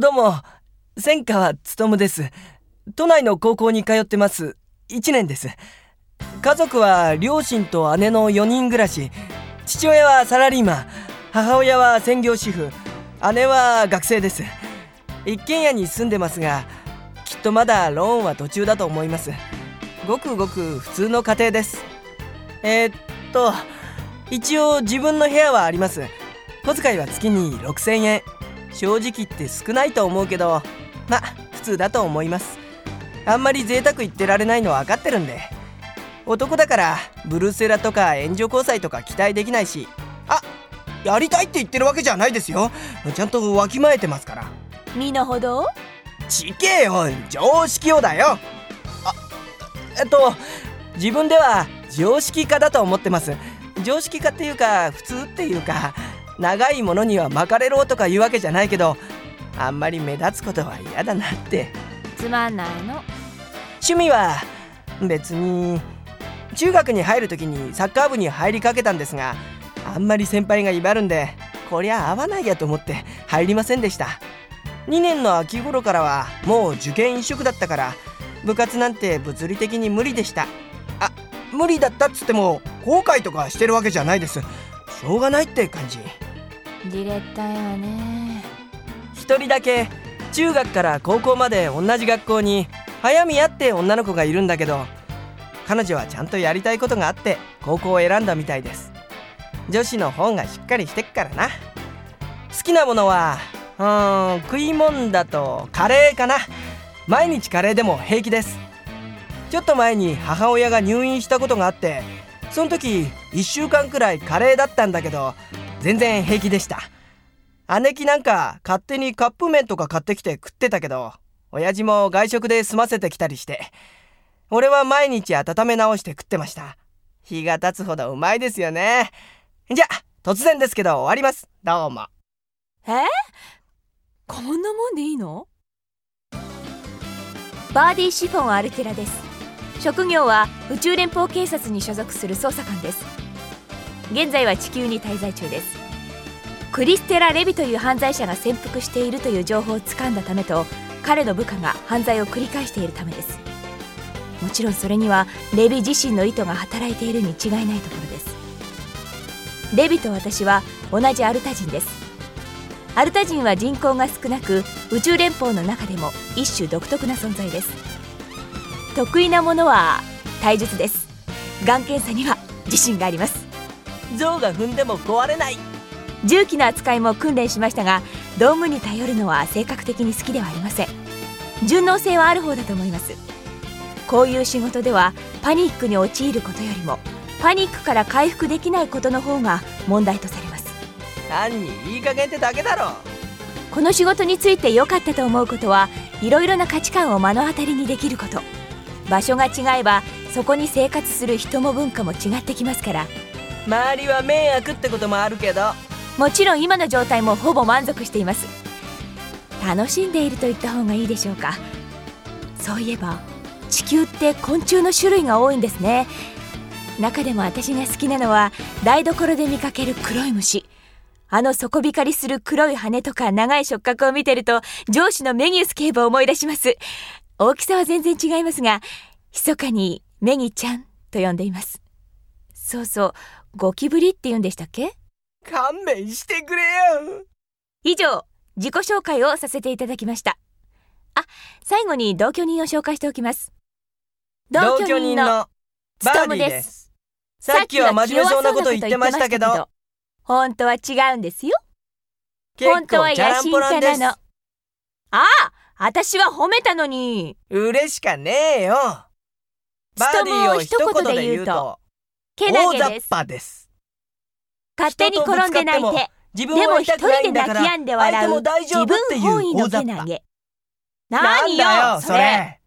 どうも、千川勉です。都内の高校に通ってます。1年です。家族は両親と姉の4人暮らし。父親はサラリーマン。母親は専業主婦。姉は学生です。一軒家に住んでますが、きっとまだローンは途中だと思います。ごくごく普通の家庭です。えー、っと、一応自分の部屋はあります。小遣いは月に6000円。正直言って少ないと思うけど、ま、普通だと思います。あんまり贅沢言ってられないの分かってるんで。男だからブルーセラとか援助交際とか期待できないしあやりたいって言ってるわけじゃないですよ。ちゃんとわきまえてますから。身の程ちけよ常識をだよ。あえっと自分では常識家だと思ってます。常識家っていうか普通っていうか長いものには巻かれろとか言うわけじゃないけどあんまり目立つことは嫌だなって。つまんないの。趣味は別に中学に入る時にサッカー部に入りかけたんですがあんまり先輩が威張るんでこりゃ合わないやと思って入りませんでした。2年の秋頃からはもう受験一色だったから部活なんて物理的に無理でした。あ無理だったっつっても後悔とかしてるわけじゃないです。しょうがないって感じじれったいわね。一人だけ中学から高校まで同じ学校に早見やって女の子がいるんだけど彼女はちゃんとやりたいことがあって高校を選んだみたいです。女子の方がしっかりしてっからな。好きなものはうん食い物だとカレーかな。毎日カレーでも平気です。ちょっと前に母親が入院したことがあってその時1週間くらいカレーだったんだけど全然平気でした姉貴なんか勝手にカップ麺とか買ってきて食ってたけど親父も外食で済ませてきたりして、俺は毎日温め直して食ってました。日が経つほどうまいですよね。じゃあ、突然ですけど終わります。どうも。え？こんなもんでいいの？バーディーシフォンアルテラです。職業は宇宙連邦警察に所属する捜査官です。現在は地球に滞在中です。クリステラ・レビという犯罪者が潜伏しているという情報をつかんだためと彼の部下が犯罪を繰り返しているためです。もちろんそれにはレビ自身の意図が働いているに違いないところです。レビと私は同じアルタ人です。アルタ人は人口が少なく宇宙連邦の中でも一種独特な存在です。得意なものは体術です。眼検査には自信があります。象が踏んでも壊れない。重機の扱いも訓練しましたが道具に頼るのは性格的に好きではありません。順応性はある方だと思います。こういう仕事ではパニックに陥ることよりもパニックから回復できないことの方が問題とされます。単にいい加減ってだけだろ。この仕事について良かったと思うことはいろいろな価値観を目の当たりにできること。場所が違えばそこに生活する人も文化も違ってきますから周りは迷惑ってこともあるけど。もちろん今の状態もほぼ満足しています。楽しんでいると言った方がいいでしょうか。そういえば地球って昆虫の種類が多いんですね。中でも私が好きなのは台所で見かける黒い虫。あの底光りする黒い羽とか長い触覚を見てると上司のメギウス警部を思い出します。大きさは全然違いますが密かにメギちゃんと呼んでいます。そうそう。ゴキブリって言うんでしたっけ？勘弁してくれよ。以上自己紹介をさせていただきました。あ最後に同居人を紹介しておきます。同居人のバーディです。さっきは真面目そうなこと言ってましたけど本当は違うんですよ。本当は野心家なの。ああ私は褒めたのに。嬉しかねえよ。バーディーを一言で言うとけなげです。勝手に転んで泣いてでも一人で泣き止んで笑う自分本位のけなげ何よそれ。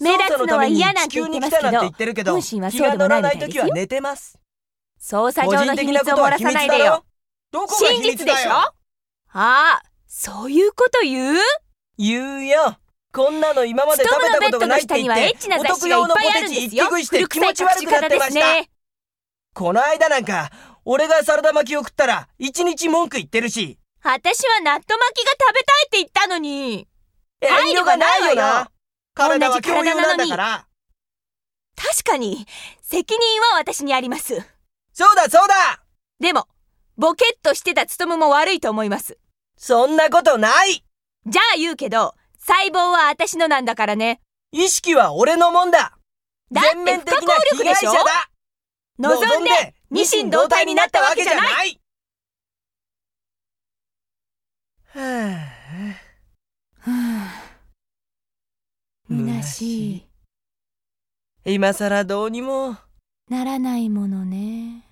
目立つのは嫌なんて言ってますけど本心はそうでもないみたいです。よ捜査上の秘密を漏らさないでよ。真実でしょ？ああそういうこと言う？言うよ。こんなの今まで食べたことがないって言ってお得用のポテチ一気食いして気持ち悪くなってました、この間なんか俺がサラダ巻きを食ったら一日文句言ってるし。私は納豆巻きが食べたいって言ったのなに遠慮がないよ。な体は共有なんだから。確かに責任は私にあります。そうだそうだ。でもボケっとしてた務も悪いと思います。そんなことない。じゃあ言うけど細胞は私のなんだからね。意識は俺のもんだ。だって全面的不可な被抗力でしょ？害者だ望んで二心同体になったわけじゃない。いはあ。虚しい。今さらどうにも。ならないものね